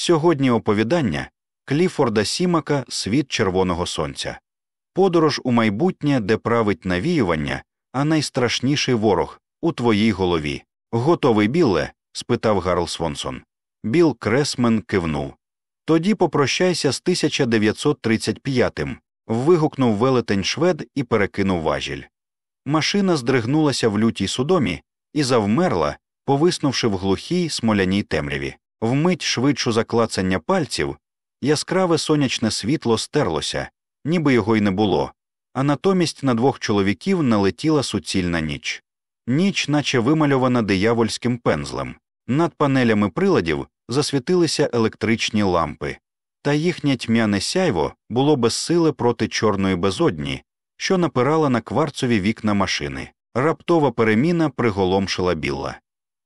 Сьогодні оповідання Кліфорда Сімака Світ Червоного Сонця. Подорож у майбутнє, де править навіювання, а найстрашніший ворог у твоїй голові. Готовий Білле? спитав Гарл Свонсон. Біл Кресмен кивнув. Тоді попрощайся з 1935-м», – вигукнув велетень швед і перекинув важіль. Машина здригнулася в лютій судомі і завмерла, повиснувши в глухій смоляній темряві. Вмить швидшу заклацання пальців, яскраве сонячне світло стерлося, ніби його й не було, а натомість на двох чоловіків налетіла суцільна ніч. Ніч, наче вимальована диявольським пензлем. Над панелями приладів засвітилися електричні лампи, та їхнє тьмяне сяйво було безсиле проти чорної безодні, що напирала на кварцові вікна машини. Раптова переміна приголомшила Білла.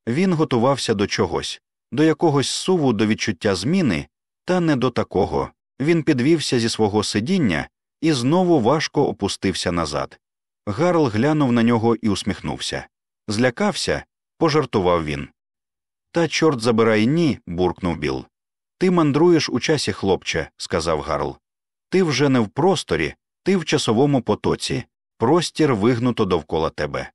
Він готувався до чогось, до якогось суву до відчуття зміни, та не до такого. Він підвівся зі свого сидіння і знову важко опустився назад. Гарл глянув на нього і усміхнувся. Злякався, пожартував він. Та, чорт забирай ні, буркнув Біл. Ти мандруєш у часі, хлопче, сказав Гарл. Ти вже не в просторі, ти в часовому потоці, простір вигнуто довкола тебе.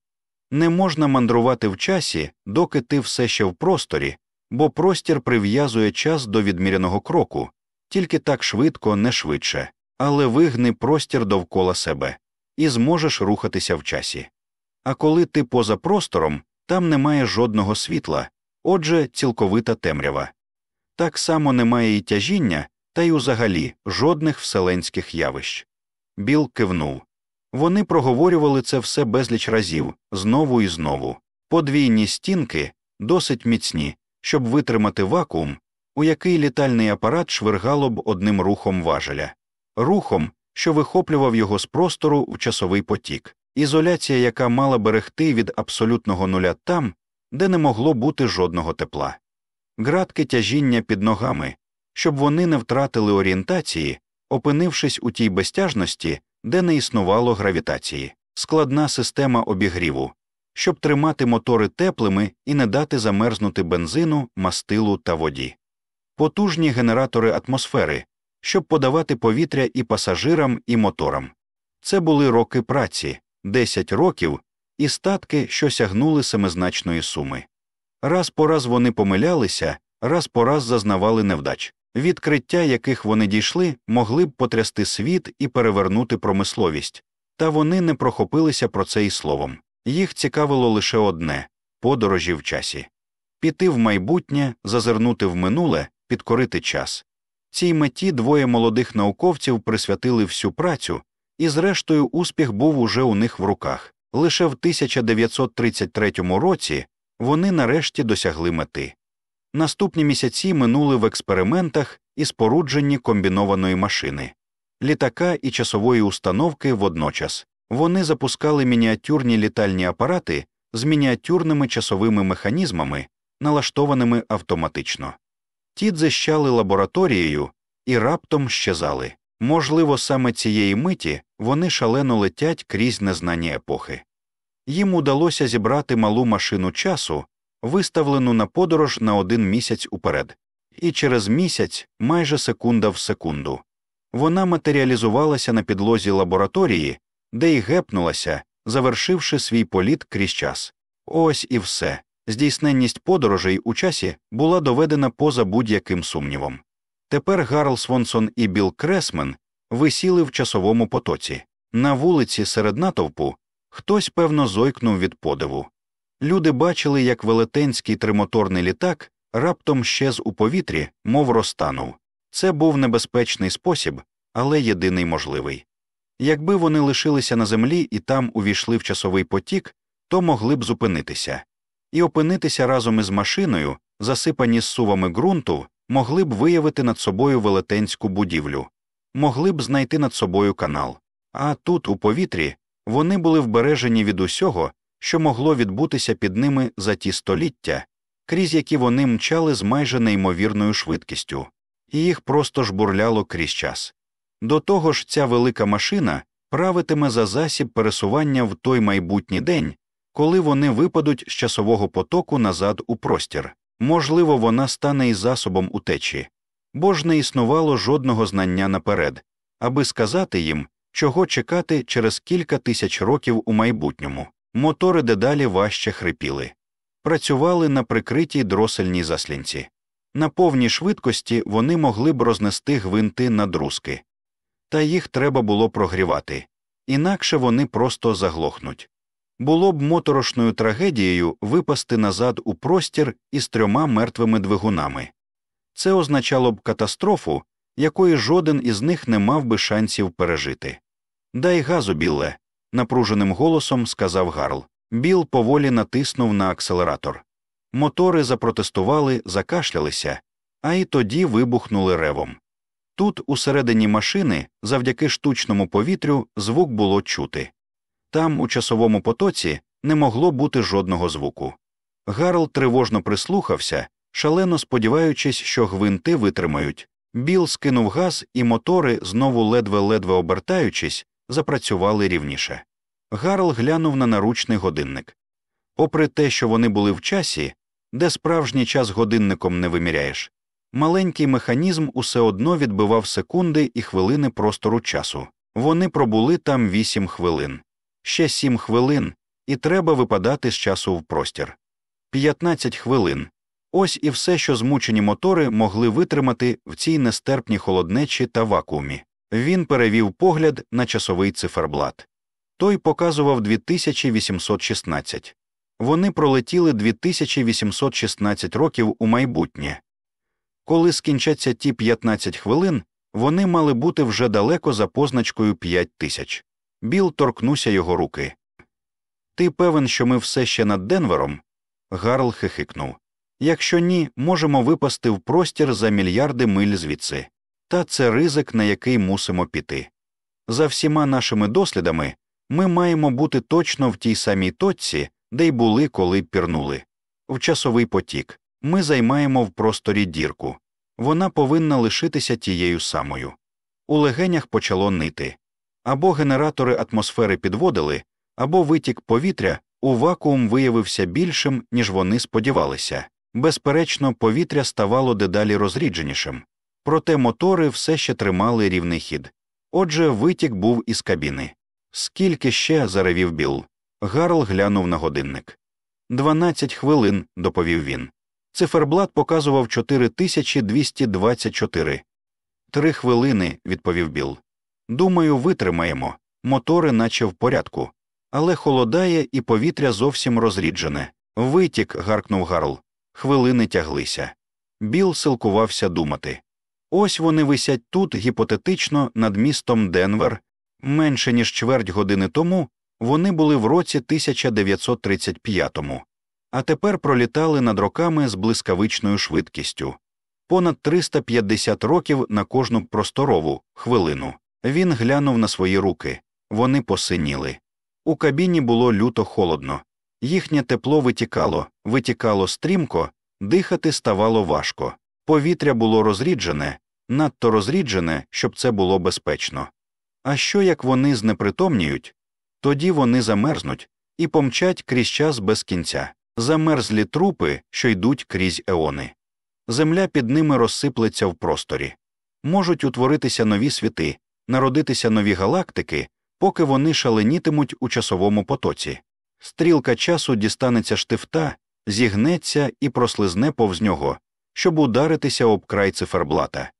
Не можна мандрувати в часі, доки ти все ще в просторі, бо простір прив'язує час до відміряного кроку, тільки так швидко, не швидше, але вигни простір довкола себе і зможеш рухатися в часі. А коли ти поза простором, там немає жодного світла, отже, цілковита темрява. Так само немає і тяжіння, та й узагалі жодних вселенських явищ. Біл кивнув. Вони проговорювали це все безліч разів, знову і знову. Подвійні стінки досить міцні, щоб витримати вакуум, у який літальний апарат швиргало б одним рухом важеля, рухом, що вихоплював його з простору в часовий потік, ізоляція, яка мала берегти від абсолютного нуля там, де не могло бути жодного тепла, градке тяжіння під ногами, щоб вони не втратили орієнтації, опинившись у тій безтяжності, де не існувало гравітації, складна система обігріву, щоб тримати мотори теплими і не дати замерзнути бензину, мастилу та воді, потужні генератори атмосфери, щоб подавати повітря і пасажирам, і моторам. Це були роки праці, 10 років і статки, що сягнули семизначної суми. Раз по раз вони помилялися, раз по раз зазнавали невдач. Відкриття, яких вони дійшли, могли б потрясти світ і перевернути промисловість, та вони не прохопилися про це і словом. Їх цікавило лише одне подорожі в часі піти в майбутнє, зазирнути в минуле, підкорити час. Цій меті двоє молодих науковців присвятили всю працю, і, зрештою, успіх був уже у них в руках. Лише в 1933 році вони нарешті досягли мети. Наступні місяці минули в експериментах і спорудженні комбінованої машини, літака і часової установки водночас. Вони запускали мініатюрні літальні апарати з мініатюрними часовими механізмами, налаштованими автоматично. Ті дзищали лабораторією і раптом щезали. Можливо, саме цієї миті вони шалено летять крізь незнані епохи. Їм удалося зібрати малу машину часу, виставлену на подорож на один місяць уперед, і через місяць майже секунда в секунду. Вона матеріалізувалася на підлозі лабораторії, де й гепнулася, завершивши свій політ крізь час. Ось і все. Здійсненність подорожей у часі була доведена поза будь-яким сумнівом. Тепер Гарл Свонсон і Білл Кресмен висіли в часовому потоці. На вулиці серед натовпу хтось, певно, зойкнув від подиву. Люди бачили, як велетенський тримоторний літак раптом щез у повітрі, мов розтанув. Це був небезпечний спосіб, але єдиний можливий. Якби вони лишилися на землі і там увійшли в часовий потік, то могли б зупинитися, і опинитися разом із машиною, засипані сувами ґрунту, могли б виявити над собою велетенську будівлю, могли б знайти над собою канал. А тут, у повітрі, вони були вбережені від усього, що могло відбутися під ними за ті століття, крізь які вони мчали з майже неймовірною швидкістю, і їх просто жбурляло крізь час. До того ж, ця велика машина правитиме за засіб пересування в той майбутній день, коли вони випадуть з часового потоку назад у простір. Можливо, вона стане і засобом утечі, бо ж не існувало жодного знання наперед, аби сказати їм, чого чекати через кілька тисяч років у майбутньому. Мотори дедалі важче хрипіли, працювали на прикритій дросельній заслінці. На повній швидкості вони могли б рознести гвинти на друзки. Та їх треба було прогрівати, інакше вони просто заглохнуть. Було б моторошною трагедією випасти назад у простір із трьома мертвими двигунами. Це означало б катастрофу, якої жоден із них не мав би шансів пережити. Дай газу, Білле, напруженим голосом сказав Гарл. Біл поволі натиснув на акселератор. Мотори запротестували, закашлялися, а й тоді вибухнули ревом. Тут, усередині машини, завдяки штучному повітрю, звук було чути. Там, у часовому потоці, не могло бути жодного звуку. Гарл тривожно прислухався, шалено сподіваючись, що гвинти витримають. Біл скинув газ, і мотори, знову ледве-ледве обертаючись, запрацювали рівніше. Гарл глянув на наручний годинник. Попри те, що вони були в часі, де справжній час годинником не виміряєш, маленький механізм усе одно відбивав секунди і хвилини простору часу. Вони пробули там вісім хвилин, ще сім хвилин, і треба випадати з часу в простір. П'ятнадцять хвилин. Ось і все, що змучені мотори могли витримати в цій нестерпній холоднечі та вакуумі. Він перевів погляд на часовий циферблат. Той показував 2816. Вони пролетіли 2816 років у майбутнє. Коли скінчаться ті 15 хвилин, вони мали бути вже далеко за позначкою 5000. Біл торкнувся його руки. Ти певен, що ми все ще над Денвером? Гарл хихикнув. Якщо ні, можемо випасти в простір за мільярди миль звідси. Та це ризик, на який мусимо піти. За всіма нашими дослідами ми маємо бути точно в тій самій точці, де й були, коли пірнули. В часовий потік ми займаємо в просторі дірку. Вона повинна лишитися тією самою. У легенях почало нити. Або генератори атмосфери підводили, або витік повітря у вакуум виявився більшим, ніж вони сподівалися. Безперечно, повітря ставало дедалі розрідженішим, проте мотори все ще тримали рівний хід. Отже, витік був із кабіни. Скільки ще заревів Біл. Гарл глянув на годинник. Дванадцять хвилин, доповів він. Циферблат показував 4224. Три хвилини, відповів Біл. Думаю, витримаємо. Мотори, наче в порядку. Але холодає, і повітря зовсім розріджене. Витік. гаркнув Гарл. Хвилини тяглися. Біл силкувався думати. Ось вони висять тут гіпотетично над містом Денвер. Менше ніж чверть години тому вони були в році 1935-му, а тепер пролітали над роками з блискавичною швидкістю. Понад 350 років на кожну просторову хвилину. Він глянув на свої руки. Вони посиніли. У кабіні було люто холодно. Їхнє тепло витікало, витікало стрімко, дихати ставало важко. Повітря було розріджене, надто розріджене, щоб це було безпечно. А що як вони знепритомніють? Тоді вони замерзнуть і помчать крізь час без кінця, замерзлі трупи, що йдуть крізь еони. Земля під ними розсиплеться в просторі. Можуть утворитися нові світи, народитися нові галактики, поки вони шаленітимуть у часовому потоці. Стрілка часу дістанеться штифта, зігнеться і прослизне повз нього, щоб ударитися об край циферблата.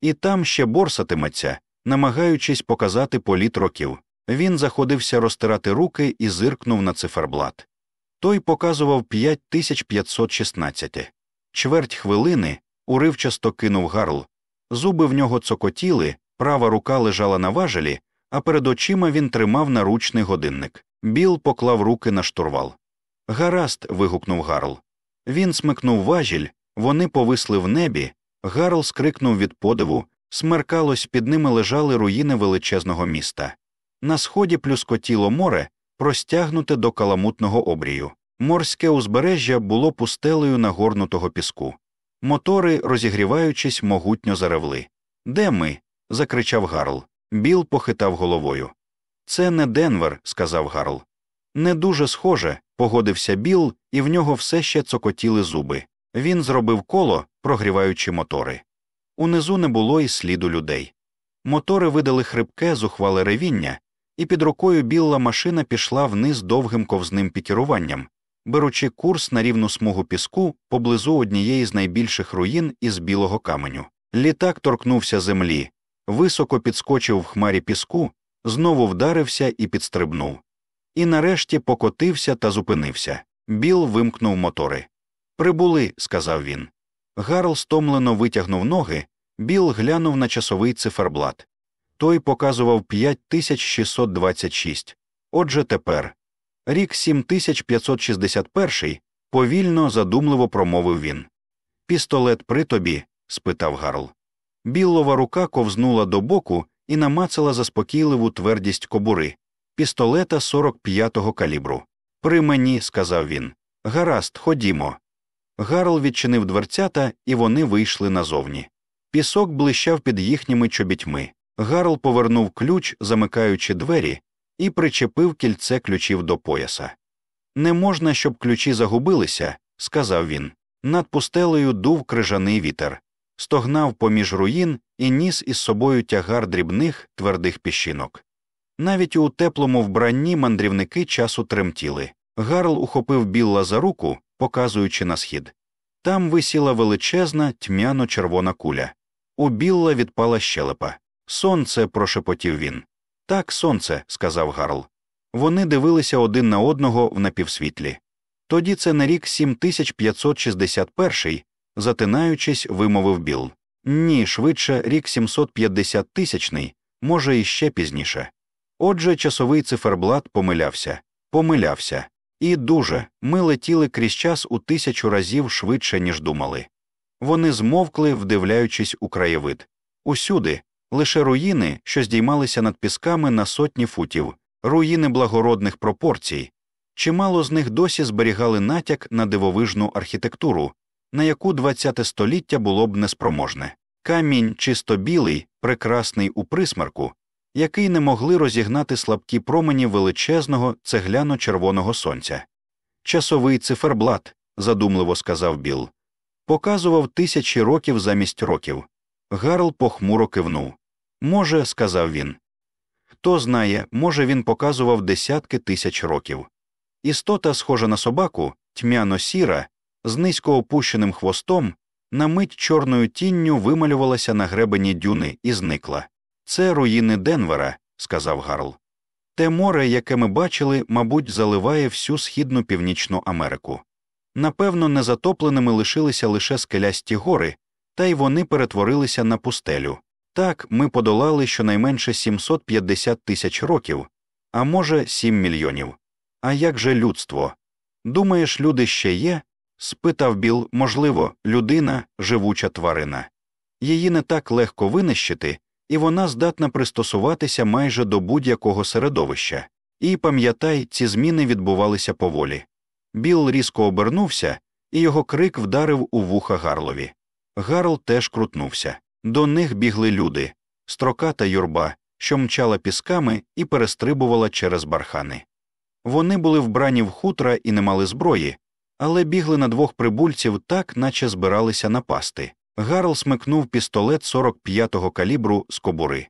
І там ще борсатиметься, намагаючись показати політ років. Він заходився розтирати руки і зиркнув на циферблат. Той показував 5516. Чверть хвилини уривчасто кинув гарл. Зуби в нього цокотіли, права рука лежала на важелі, а перед очима він тримав наручний годинник. Біл поклав руки на штурвал. Гаразд. вигукнув Гарл. Він смикнув важіль, вони повисли в небі. Гарл скрикнув від подиву, смеркалось, під ними лежали руїни величезного міста. На сході плюскотіло море, простягнуте до каламутного обрію. Морське узбережжя було пустелею нагорнутого піску. Мотори, розігріваючись, могутньо заревли. Де ми? закричав Гарл. Біл похитав головою. Це не Денвер, сказав Гарл. Не дуже схоже, погодився Біл, і в нього все ще цокотіли зуби. Він зробив коло, прогріваючи мотори. Унизу не було й сліду людей. Мотори видали хрипке, зухвале ревіння, і під рукою білла машина пішла вниз довгим ковзним пікеруванням, беручи курс на рівну смугу піску поблизу однієї з найбільших руїн із білого каменю. Літак торкнувся землі, високо підскочив в хмарі піску, знову вдарився і підстрибнув. І нарешті покотився та зупинився. Біл вимкнув мотори. Прибули, сказав він. Гарл стомлено витягнув ноги, Біл глянув на часовий циферблат. Той показував 5626. Отже, тепер. Рік 7561, повільно, задумливо промовив він. Пістолет при тобі? спитав Гарл. Біллова рука ковзнула до боку і намацала заспокійливу твердість кобури. Пістолета 45-го калібру. При мені, сказав він. Гаразд, ходімо. Гарл відчинив дверцята, і вони вийшли назовні. Пісок блищав під їхніми чобітьми. Гарл повернув ключ, замикаючи двері, і причепив кільце ключів до пояса. Не можна, щоб ключі загубилися, сказав він. Над пустелею дув крижаний вітер, стогнав поміж руїн і ніс із собою тягар дрібних твердих піщинок. Навіть у теплому вбранні мандрівники часу тремтіли. Гарл ухопив Білла за руку, показуючи на схід. Там висіла величезна тьмяно червона куля. У Білла відпала щелепа. Сонце, прошепотів він. Так, сонце, сказав Гарл. Вони дивилися один на одного в напівсвітлі. Тоді це на рік 7561, затинаючись, вимовив Білл. Ні, швидше рік 750 тисячний, може, іще пізніше. Отже, часовий циферблат помилявся, помилявся. І дуже ми летіли крізь час у тисячу разів швидше, ніж думали. Вони змовкли, вдивляючись у краєвид. Усюди, лише руїни, що здіймалися над пісками на сотні футів, руїни благородних пропорцій. Чимало з них досі зберігали натяк на дивовижну архітектуру, на яку ХХ століття було б неспроможне. Камінь чисто білий, прекрасний у присмерку, який не могли розігнати слабкі промені величезного цегляно-червоного сонця. Часовий циферблат, задумливо сказав Біл, показував тисячі років замість років. Гарл похмуро кивнув. Може, сказав він. Хто знає, може, він показував десятки тисяч років. Істота, схожа на собаку, тьмяно сіра, з низько опущеним хвостом, на мить чорною тінню вималювалася на гребені дюни і зникла. Це руїни Денвера, сказав Гарл. Те море, яке ми бачили, мабуть, заливає всю східну північну Америку. Напевно, незатопленими лишилися лише скелясті гори, та й вони перетворилися на пустелю. Так, ми подолали щонайменше 750 тисяч років, а може, 7 мільйонів. А як же людство? Думаєш, люди ще є? спитав Біл, можливо, людина живуча тварина. Її не так легко винищити, і вона здатна пристосуватися майже до будь-якого середовища. І пам'ятай, ці зміни відбувалися поволі. Біл різко обернувся, і його крик вдарив у вуха Гарлові. Гарл теж крутнувся. До них бігли люди, строката юрба, що мчала пісками і перестрибувала через бархани. Вони були вбрані в хутра і не мали зброї, але бігли на двох прибульців так, наче збиралися напасти. Гарл смикнув пістолет 45-го калібру з кобури.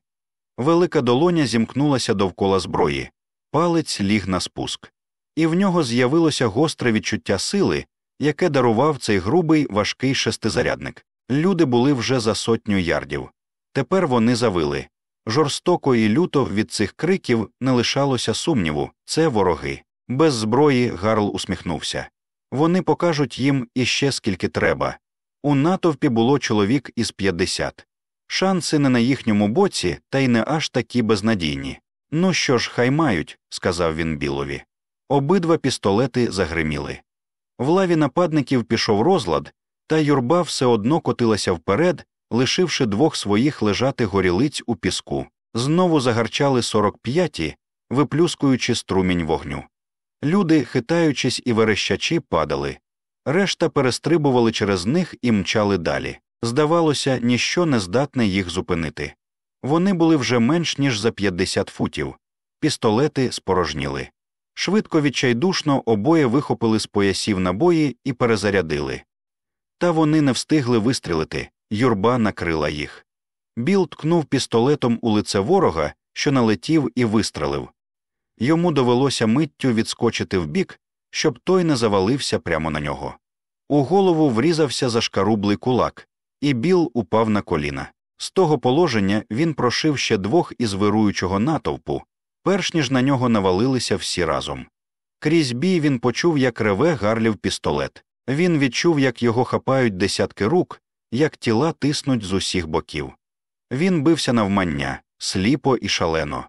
Велика долоня зімкнулася довкола зброї, палець ліг на спуск, і в нього з'явилося гостре відчуття сили, яке дарував цей грубий важкий шестизарядник. Люди були вже за сотню ярдів. Тепер вони завили. Жорстоко і люто від цих криків не лишалося сумніву це вороги. Без зброї Гарл усміхнувся. Вони покажуть їм іще скільки треба. У натовпі було чоловік із 50. Шанси не на їхньому боці, та й не аж такі безнадійні. Ну що ж, хай мають, сказав він Білові. Обидва пістолети загриміли. В лаві нападників пішов розлад, та юрба все одно котилася вперед, лишивши двох своїх лежати горілиць у піску. Знову загарчали 45-ті, виплюскуючи струмінь вогню. Люди, хитаючись і верещачи, падали. Решта перестрибували через них і мчали далі. Здавалося, ніщо не здатне їх зупинити. Вони були вже менш ніж за 50 футів, пістолети спорожніли. Швидко відчайдушно обоє вихопили з поясів набої і перезарядили. Та вони не встигли вистрілити. юрба накрила їх. Біл ткнув пістолетом у лице ворога, що налетів і вистрелив. Йому довелося миттю відскочити вбік, щоб той не завалився прямо на нього. У голову врізався зашкарублий кулак, і Біл упав на коліна. З того положення він прошив ще двох із вируючого натовпу, перш ніж на нього навалилися всі разом. Крізь бій він почув, як реве гарлів пістолет. Він відчув, як його хапають десятки рук, як тіла тиснуть з усіх боків. Він бився навмання, сліпо і шалено.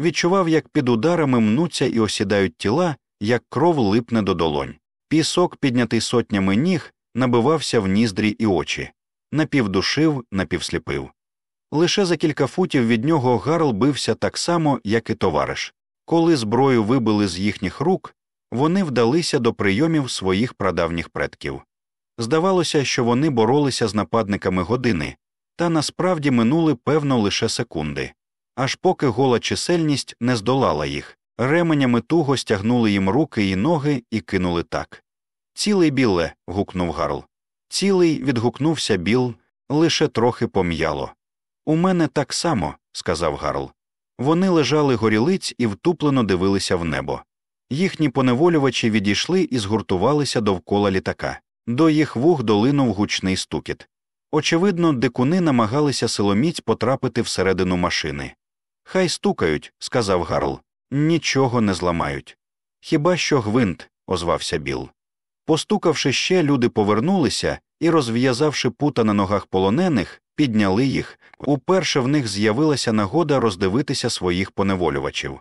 Відчував, як під ударами мнуться і осідають тіла, як кров липне до долонь. Пісок, піднятий сотнями ніг, набивався в ніздрі і очі, напівдушив, напівсліпив. Лише за кілька футів від нього Гарл бився так само, як і товариш. Коли зброю вибили з їхніх рук, вони вдалися до прийомів своїх прадавніх предків. Здавалося, що вони боролися з нападниками години, та насправді минули певно лише секунди. Аж поки гола чисельність не здолала їх, ременями туго стягнули їм руки і ноги і кинули так. Цілий біле. гукнув Гарл. Цілий відгукнувся Біл, лише трохи пом'яло. У мене так само, сказав Гарл. Вони лежали горілиць і втуплено дивилися в небо. Їхні поневолювачі відійшли і згуртувалися довкола літака. До їх вух долинув гучний стукіт. Очевидно, дикуни намагалися силоміць потрапити всередину машини. Хай стукають, сказав Гарл. Нічого не зламають. Хіба що гвинт, озвався Біл. Постукавши ще, люди повернулися і, розв'язавши пута на ногах полонених, підняли їх. Уперше в них з'явилася нагода роздивитися своїх поневолювачів.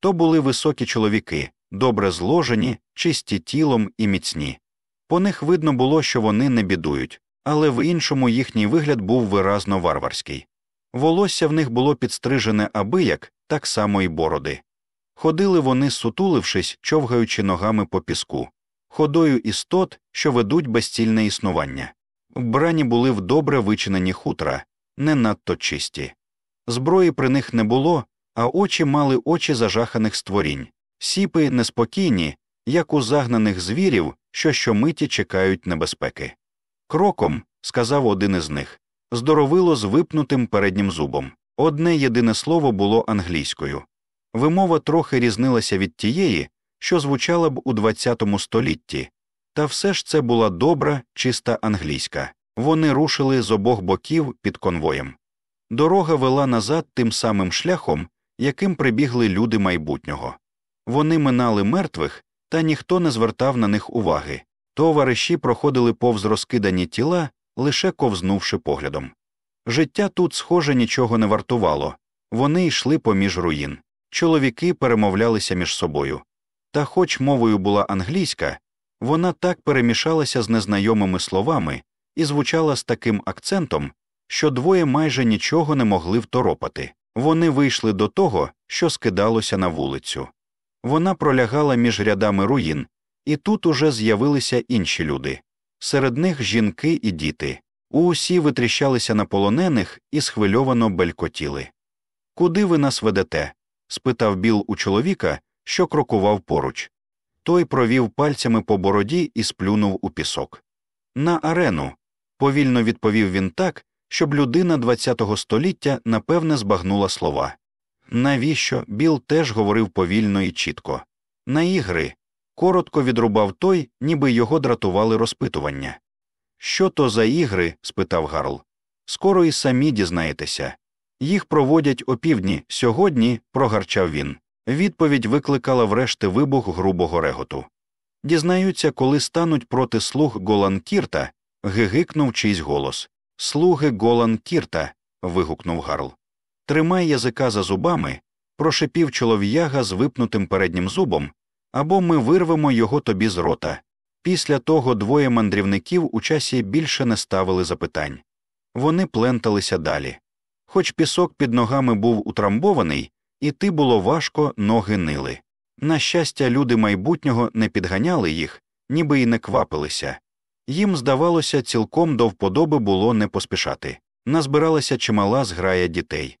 То були високі чоловіки, добре зложені, чисті тілом і міцні. По них видно було, що вони не бідують, але в іншому їхній вигляд був виразно варварський. Волосся в них було підстрижене абияк, так само й бороди. Ходили вони, сутулившись, човгаючи ногами по піску, ходою істот, що ведуть безцільне існування. Вбрані були в добре вичинені хутра, не надто чисті. Зброї при них не було, а очі мали очі зажаханих створінь, сіпи неспокійні, як у загнаних звірів, що щомиті чекають небезпеки. Кроком, сказав один із них, здоровило з випнутим переднім зубом. Одне єдине слово було англійською. Вимова трохи різнилася від тієї, що звучала б у ХХ столітті, та все ж це була добра, чиста англійська. Вони рушили з обох боків під конвоєм. Дорога вела назад тим самим шляхом, яким прибігли люди майбутнього. Вони минали мертвих, та ніхто не звертав на них уваги. Товариші проходили повз розкидані тіла, лише ковзнувши поглядом. Життя тут, схоже, нічого не вартувало вони йшли поміж руїн. Чоловіки перемовлялися між собою. Та, хоч мовою була англійська, вона так перемішалася з незнайомими словами і звучала з таким акцентом, що двоє майже нічого не могли второпати. Вони вийшли до того, що скидалося на вулицю. Вона пролягала між рядами руїн, і тут уже з'явилися інші люди серед них жінки і діти. Усі витріщалися на полонених і схвильовано белькотіли. Куди ви нас ведете? спитав Біл у чоловіка, що крокував поруч. Той провів пальцями по бороді і сплюнув у пісок. На арену, повільно відповів він так, щоб людина ХХ століття напевне збагнула слова. Навіщо Біл теж говорив повільно і чітко? На ігри. Коротко відрубав той, ніби його дратували розпитування. Що то за ігри? спитав Гарл. Скоро і самі дізнаєтеся. Їх проводять опівдні, сьогодні, прогарчав він. Відповідь викликала врешті вибух грубого реготу. Дізнаються, коли стануть проти слуг Голан Кірта, гигикнув чийсь голос. Слуги Голан Кірта. вигукнув Гарл. Тримай язика за зубами, прошепів чолов'яга з випнутим переднім зубом, або ми вирвемо його тобі з рота. Після того двоє мандрівників у часі більше не ставили запитань. Вони пленталися далі. Хоч пісок під ногами був утрамбований, іти було важко, ноги нили. На щастя, люди майбутнього не підганяли їх, ніби й не квапилися. Їм, здавалося, цілком до вподоби було не поспішати. Назбиралася чимала зграя дітей.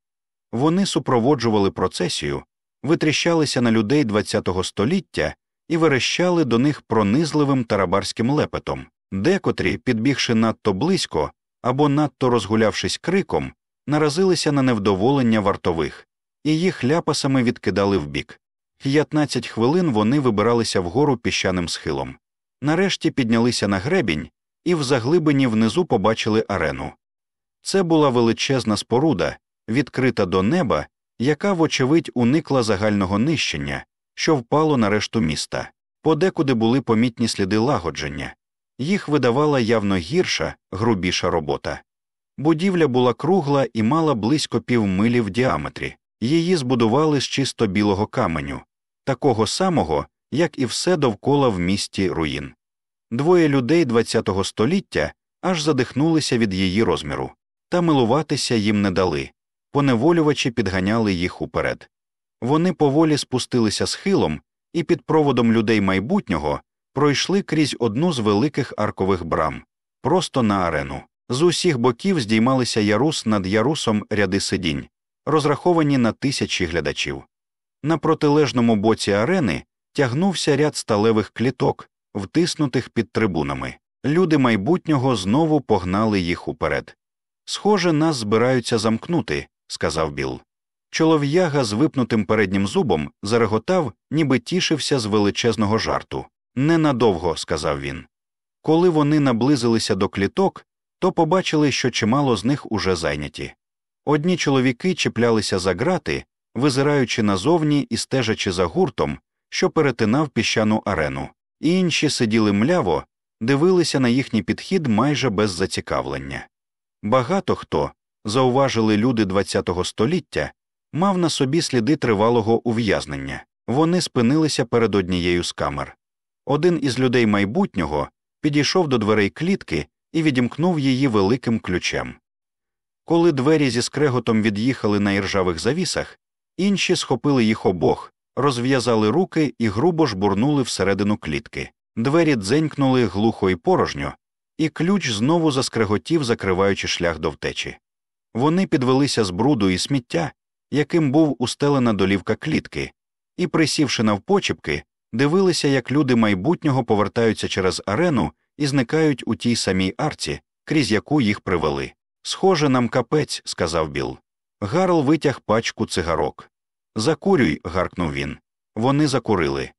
Вони супроводжували процесію, витріщалися на людей ХХ століття і верещали до них пронизливим тарабарським лепетом, декотрі, підбігши надто близько, або надто розгулявшись криком, наразилися на невдоволення вартових, і їх ляпасами відкидали вбік. 15 хвилин вони вибиралися вгору піщаним схилом. Нарешті піднялися на гребінь і в заглибині внизу побачили арену. Це була величезна споруда, відкрита до неба, яка, вочевидь, уникла загального нищення, що впало на решту міста. Подекуди були помітні сліди лагодження, їх видавала явно гірша, грубіша робота. Будівля була кругла і мала близько півмилі в діаметрі. Її збудували з чисто білого каменю, такого самого, як і все довкола в місті руїн. Двоє людей ХХ століття аж задихнулися від її розміру, та милуватися їм не дали, поневолювачі підганяли їх уперед. Вони поволі спустилися схилом і під проводом людей майбутнього пройшли крізь одну з великих аркових брам, просто на арену. З усіх боків здіймалися ярус над ярусом ряди сидінь, розраховані на тисячі глядачів. На протилежному боці арени тягнувся ряд сталевих кліток, втиснутих під трибунами. Люди майбутнього знову погнали їх уперед. Схоже, нас збираються замкнути, сказав Біл. Чолов'яга з випнутим переднім зубом зареготав, ніби тішився з величезного жарту. Ненадовго, сказав він. Коли вони наблизилися до кліток, то побачили, що чимало з них уже зайняті. Одні чоловіки чіплялися за грати, визираючи назовні і стежачи за гуртом, що перетинав піщану арену, інші сиділи мляво, дивилися на їхній підхід майже без зацікавлення. Багато хто, зауважили люди ХХ століття, мав на собі сліди тривалого ув'язнення, вони спинилися перед однією з камер. Один із людей майбутнього підійшов до дверей клітки і відімкнув її великим ключем. Коли двері зі скреготом від'їхали на іржавих завісах, інші схопили їх обох, розв'язали руки і грубо жбурнули всередину клітки. Двері дзенькнули глухо і порожньо, і ключ знову заскреготів, закриваючи шлях до втечі. Вони підвелися з бруду і сміття, яким був устелена долівка клітки, і, присівши навпочіпки, дивилися, як люди майбутнього повертаються через арену і зникають у тій самій арці, крізь яку їх привели. Схоже, нам капець, сказав Біл. Гарл витяг пачку цигарок. Закурюй, гаркнув він. Вони закурили.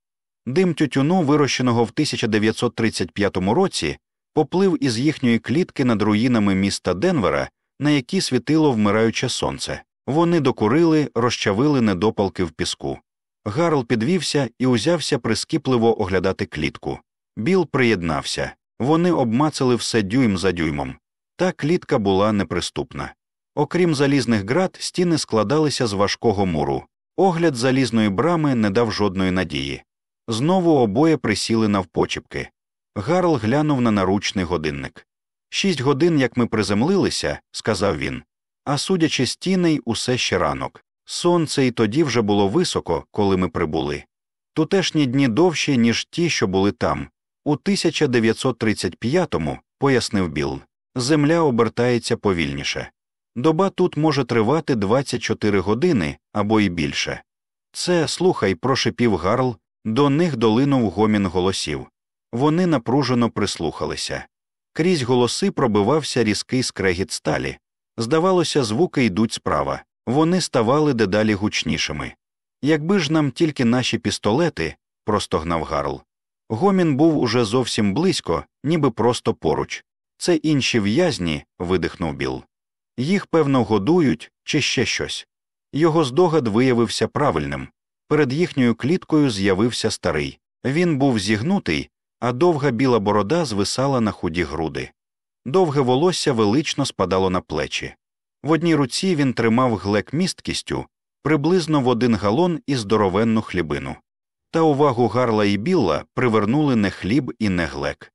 Дим тютюну, вирощеного в 1935 році, поплив із їхньої клітки над руїнами міста Денвера, на які світило вмираюче сонце. Вони докурили, розчавили недопалки в піску. Гарл підвівся і узявся прискіпливо оглядати клітку. Біл приєднався. Вони обмацали все дюйм за дюймом. Та клітка була неприступна. Окрім залізних град, стіни складалися з важкого муру. Огляд залізної брами не дав жодної надії. Знову обоє присіли навпочіпки. Гарл глянув на наручний годинник. Шість годин, як ми приземлилися, сказав він. А судячи з усе ще ранок. Сонце і тоді вже було високо, коли ми прибули. Тутешні дні довші, ніж ті, що були там. У 1935-му, пояснив Білл, земля обертається повільніше. Доба тут може тривати 24 години або й більше. Це, слухай, прошепів Гарл, до них долинув гомін голосів. Вони напружено прислухалися. Крізь голоси пробивався різкий скрегіт сталі. Здавалося, звуки йдуть справа, вони ставали дедалі гучнішими. Якби ж нам тільки наші пістолети, простогнав Гарл. Гомін був уже зовсім близько, ніби просто поруч. Це інші в'язні, видихнув Біл. Їх, певно, годують чи ще щось. Його здогад виявився правильним. Перед їхньою кліткою з'явився старий. Він був зігнутий, а довга біла борода звисала на худі груди. Довге волосся велично спадало на плечі. В одній руці він тримав глек місткістю приблизно в один галон і здоровенну хлібину. Та увагу гарла і білла привернули не хліб і не глек.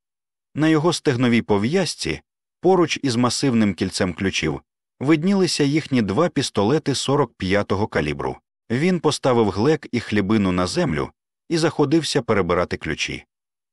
На його стегновій пов'язці, поруч із масивним кільцем ключів, виднілися їхні два пістолети 45-го калібру. Він поставив глек і хлібину на землю і заходився перебирати ключі.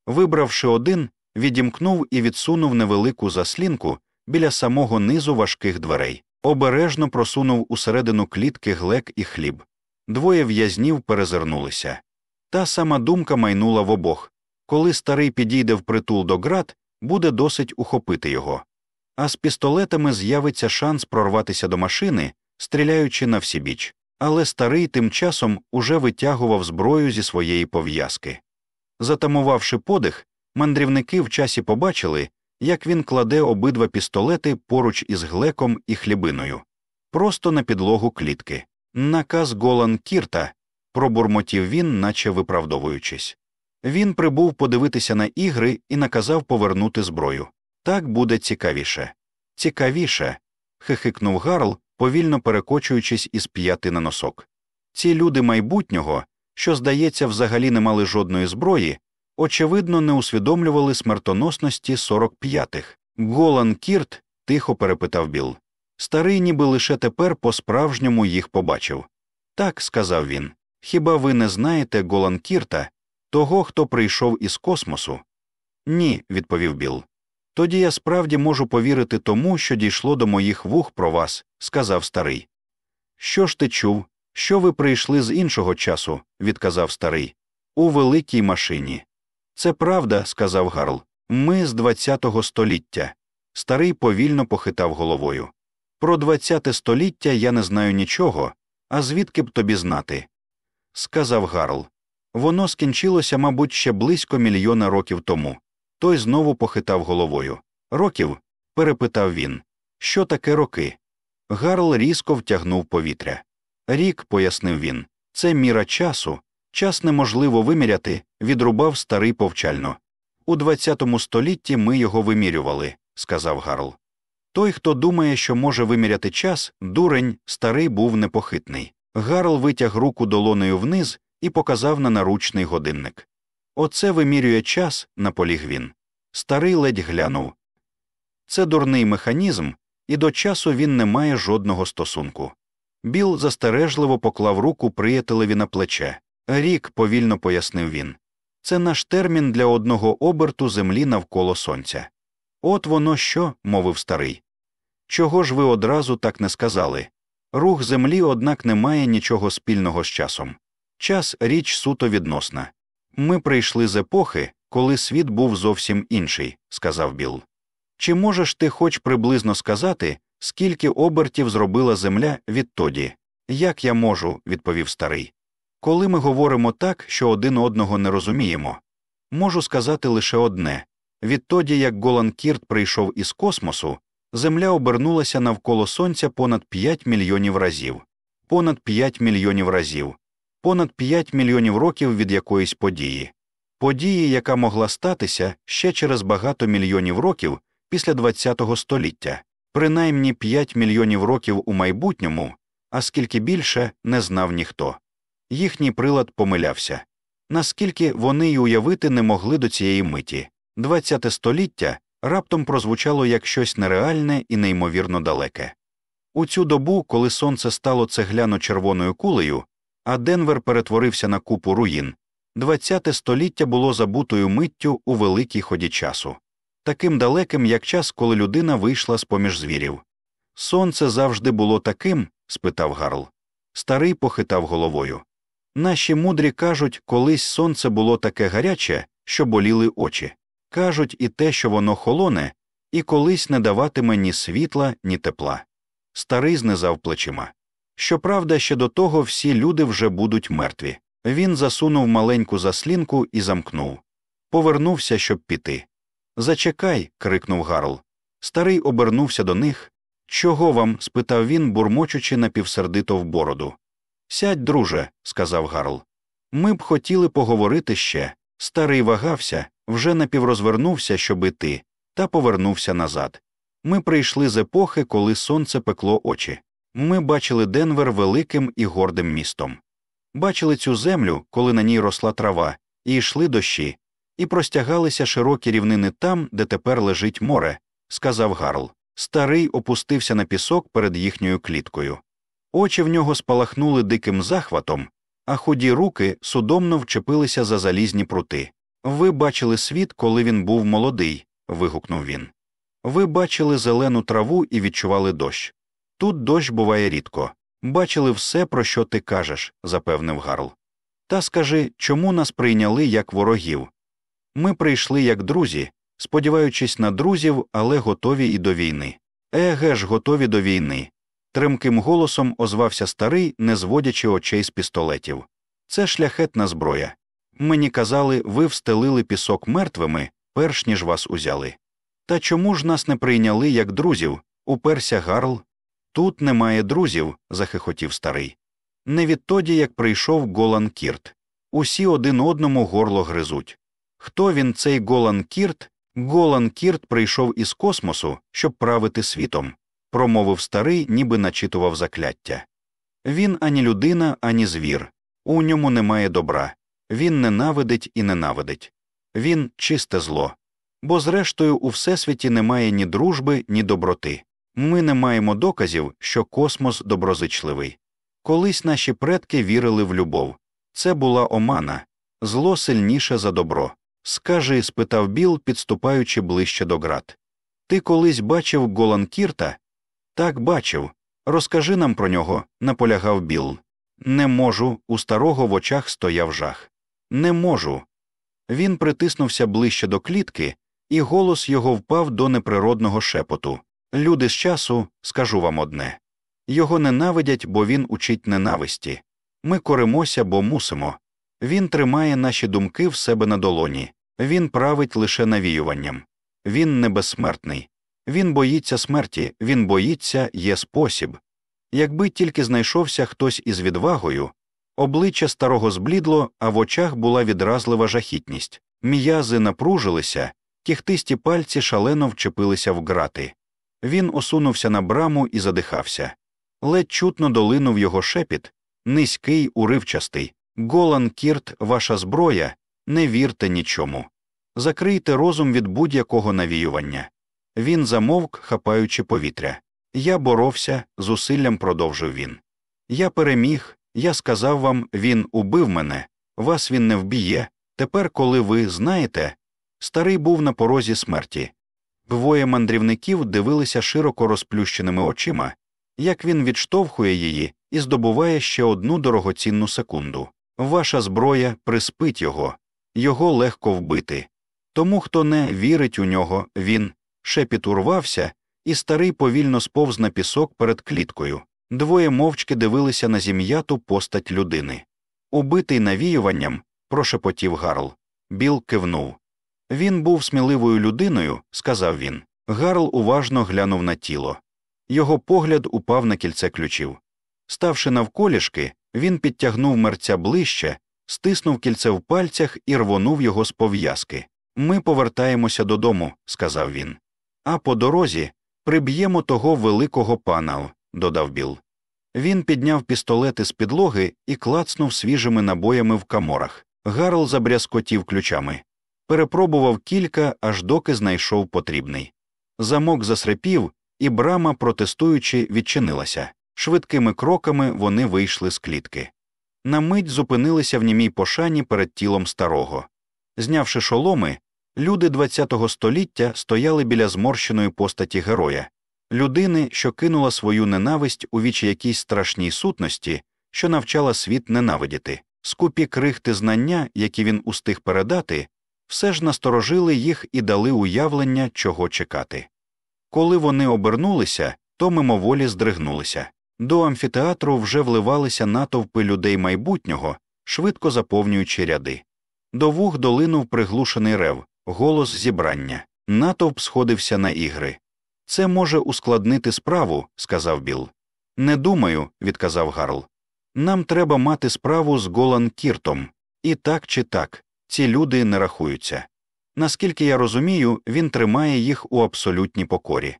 Вибравши один, відімкнув і відсунув невелику заслінку біля самого низу важких дверей, обережно просунув усередину клітки глек і хліб. Двоє в'язнів перезирнулися. Та сама думка майнула в обох коли старий підійде в притул до град, буде досить ухопити його. а з пістолетами з'явиться шанс прорватися до машини, стріляючи на всібіч. Але старий тим часом уже витягував зброю зі своєї пов'язки. Затамувавши подих, мандрівники в часі побачили, як він кладе обидва пістолети поруч із глеком і хлібиною, просто на підлогу клітки. Наказ Голан Кірта, пробурмотів він, наче виправдовуючись. Він прибув подивитися на ігри і наказав повернути зброю. Так буде цікавіше. Цікавіше. хихикнув Гарл, повільно перекочуючись із п'яти на носок. Ці люди майбутнього, що, здається, взагалі не мали жодної зброї, очевидно, не усвідомлювали смертоносності 45-х. Голан Кірт тихо перепитав Біл. Старий ніби лише тепер по справжньому їх побачив. Так, сказав він. Хіба ви не знаєте Голан Кірта, того, хто прийшов із космосу? Ні, відповів Біл. Тоді я справді можу повірити тому, що дійшло до моїх вух про вас, сказав старий. Що ж ти чув? Що ви прийшли з іншого часу, відказав старий, у великій машині. Це правда, сказав Гарл. Ми з ХХ століття. Старий повільно похитав головою. Про ХХ століття я не знаю нічого, а звідки б тобі знати? Сказав Гарл. Воно скінчилося, мабуть, ще близько мільйона років тому. Той знову похитав головою. Років? перепитав він. Що таке роки? Гарл різко втягнув повітря. Рік, пояснив він, це міра часу, час неможливо виміряти, відрубав старий повчально. У ХХ столітті ми його вимірювали, сказав Гарл. Той, хто думає, що може виміряти час, дурень, старий був непохитний. Гарл витяг руку долонею вниз і показав на наручний годинник. Оце вимірює час, наполіг він. Старий ледь глянув. Це дурний механізм, і до часу він не має жодного стосунку. Біл застережливо поклав руку приятелеві на плече. Рік, повільно пояснив він. Це наш термін для одного оберту землі навколо сонця. От воно що, мовив старий. Чого ж ви одразу так не сказали? Рух землі, однак, не має нічого спільного з часом. Час річ суто відносна. Ми прийшли з епохи, коли світ був зовсім інший, сказав Білл. Чи можеш ти хоч приблизно сказати, скільки обертів зробила земля відтоді? Як я можу, відповів старий. Коли ми говоримо так, що один одного не розуміємо, можу сказати лише одне. Відтоді, як Голан Кірт прийшов із космосу, Земля обернулася навколо Сонця понад 5 мільйонів разів, понад 5 мільйонів разів, понад 5 мільйонів років від якоїсь події, події, яка могла статися ще через багато мільйонів років після ХХ століття, принаймні 5 мільйонів років у майбутньому, а скільки більше не знав ніхто. Їхній прилад помилявся. Наскільки вони й уявити не могли до цієї миті, ХХ століття раптом прозвучало як щось нереальне і неймовірно далеке. У цю добу, коли сонце стало цегляно червоною кулею, а Денвер перетворився на купу руїн, ХХ століття було забутою миттю у великій ході часу, таким далеким, як час, коли людина вийшла з поміж звірів. Сонце завжди було таким? спитав Гарл. Старий похитав головою. Наші мудрі кажуть, колись сонце було таке гаряче, що боліли очі кажуть і те, що воно холоне, і колись не даватиме ні світла, ні тепла. Старий знизав плечима. Щоправда, ще до того всі люди вже будуть мертві. Він засунув маленьку заслінку і замкнув. Повернувся, щоб піти. Зачекай. крикнув Гарл. Старий обернувся до них. Чого вам? спитав він, бурмочучи напівсердито в бороду. Сядь, друже, сказав Гарл. Ми б хотіли поговорити ще. Старий вагався, вже напіврозвернувся, щоб іти, та повернувся назад. Ми прийшли з епохи, коли сонце пекло очі. Ми бачили Денвер великим і гордим містом. Бачили цю землю, коли на ній росла трава, і йшли дощі, і простягалися широкі рівнини там, де тепер лежить море, сказав Гарл. Старий опустився на пісок перед їхньою кліткою. Очі в нього спалахнули диким захватом, а худі руки судомно вчепилися за залізні прути. Ви бачили світ, коли він був молодий. вигукнув він. Ви бачили зелену траву і відчували дощ. Тут дощ буває рідко. Бачили все, про що ти кажеш, запевнив Гарл. Та скажи, чому нас прийняли як ворогів? Ми прийшли як друзі, сподіваючись на друзів, але готові і до війни. Еге ж, готові до війни. Тремким голосом озвався старий, не зводячи очей з пістолетів. Це шляхетна зброя. Мені казали, ви встелили пісок мертвими, перш ніж вас узяли. Та чому ж нас не прийняли як друзів? уперся Гарл. Тут немає друзів, захихотів старий. Не відтоді, як прийшов Голан Кірт. Усі один одному горло гризуть. Хто він, цей Голан Кірт? Голан Кірт прийшов із космосу, щоб правити світом, промовив старий, ніби начитував закляття. Він ані людина, ані звір. У ньому немає добра. Він ненавидить і ненавидить. Він чисте зло. Бо, зрештою, у всесвіті немає ні дружби, ні доброти. Ми не маємо доказів, що космос доброзичливий. Колись наші предки вірили в любов. Це була омана, зло сильніше за добро. Скажи, спитав Біл, підступаючи ближче до град. Ти колись бачив Голанкірта? Так, бачив. Розкажи нам про нього, наполягав Біл. Не можу, у старого в очах стояв жах. Не можу. Він притиснувся ближче до клітки, і голос його впав до неприродного шепоту. Люди з часу, скажу вам одне його ненавидять, бо він учить ненависті. Ми коримося, бо мусимо. Він тримає наші думки в себе на долоні, він править лише навіюванням. Він не безсмертний. Він боїться смерті, він боїться, є спосіб. Якби тільки знайшовся хтось із відвагою, обличчя старого зблідло, а в очах була відразлива жахітність. М'язи напружилися, кіхтисті пальці шалено вчепилися в грати. Він осунувся на браму і задихався. Ледь чутно долинув його шепіт, низький, уривчастий. Голан Кірт, ваша зброя, не вірте нічому. Закрийте розум від будь-якого навіювання. Він замовк, хапаючи повітря. Я боровся, зусиллям продовжив він. Я переміг, я сказав вам, він убив мене, вас він не вб'є. Тепер, коли ви знаєте, старий був на порозі смерті. Двоє мандрівників дивилися широко розплющеними очима, як він відштовхує її і здобуває ще одну дорогоцінну секунду. Ваша зброя приспить його, його легко вбити. Тому, хто не вірить у нього, він шепіт урвався, і старий повільно сповз на пісок перед кліткою. Двоє мовчки дивилися на зім'яту постать людини. Убитий навіюванням, прошепотів Гарл. Біл кивнув. Він був сміливою людиною, сказав він. Гарл уважно глянув на тіло. Його погляд упав на кільце ключів. Ставши навколішки, він підтягнув мерця ближче, стиснув кільце в пальцях і рвонув його з пов'язки. Ми повертаємося додому, сказав він. А по дорозі приб'ємо того великого пана, додав Біл. Він підняв пістолети з підлоги і клацнув свіжими набоями в каморах. Гарл забрязкотів ключами. Перепробував кілька, аж доки знайшов потрібний. Замок засрепів, і брама, протестуючи, відчинилася. Швидкими кроками вони вийшли з клітки. На мить зупинилися в німій пошані перед тілом старого. Знявши шоломи, люди ХХ століття стояли біля зморщеної постаті героя, людини, що кинула свою ненависть у вічі якійсь страшній сутності, що навчала світ ненавидіти. Скупі крихти знання, які він устиг передати, все ж насторожили їх і дали уявлення, чого чекати. Коли вони обернулися, то мимоволі здригнулися. До амфітеатру вже вливалися натовпи людей майбутнього, швидко заповнюючи ряди. До вух долинув приглушений рев, голос зібрання. Натовп сходився на ігри. Це може ускладнити справу, сказав Біл. Не думаю, відказав Гарл. Нам треба мати справу з Голан Кіртом. І так чи так, ці люди не рахуються. Наскільки я розумію, він тримає їх у абсолютній покорі.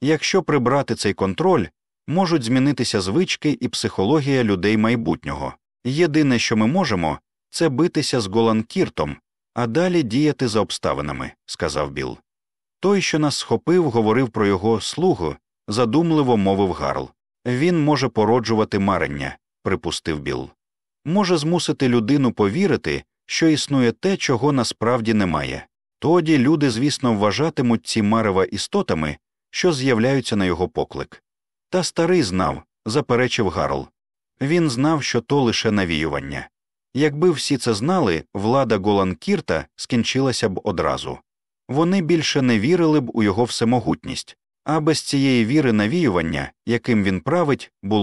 Якщо прибрати цей контроль, можуть змінитися звички і психологія людей майбутнього. Єдине, що ми можемо, це битися з Голанкіртом, а далі діяти за обставинами, сказав Біл. Той, що нас схопив, говорив про його слугу, задумливо мовив Гарл. Він може породжувати марення, припустив Біл. Може змусити людину повірити, що існує те, чого насправді немає. Тоді люди, звісно, вважатимуть ці марева істотами, що з'являються на його поклик. Та старий знав, заперечив Гарл. Він знав, що то лише навіювання. Якби всі це знали, влада Голанкірта скінчилася б одразу. вони більше не вірили б у його всемогутність, а без цієї віри навіювання, яким він править, було